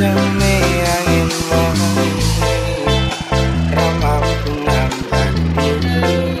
Demi anginmu Kau mampu nampak diri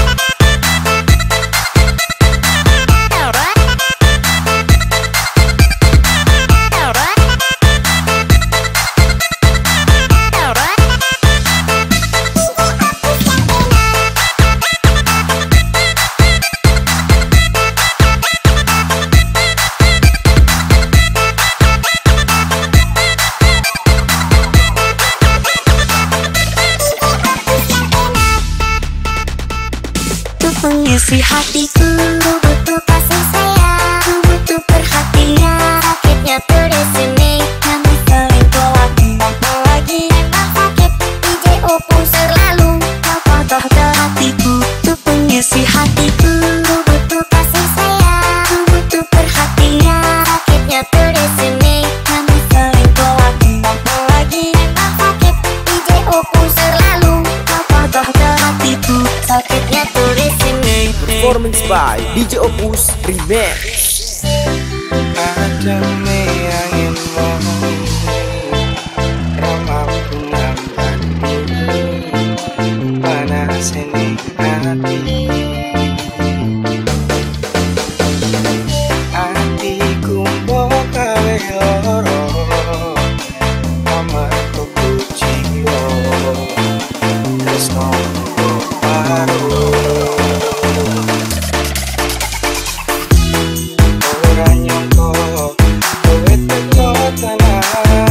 mengisi the betul by DJ Opus Remix. Ada meyanginmu Panas hati? the thought alive.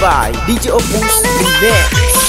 By DJ Opus Remix